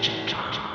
挣扎。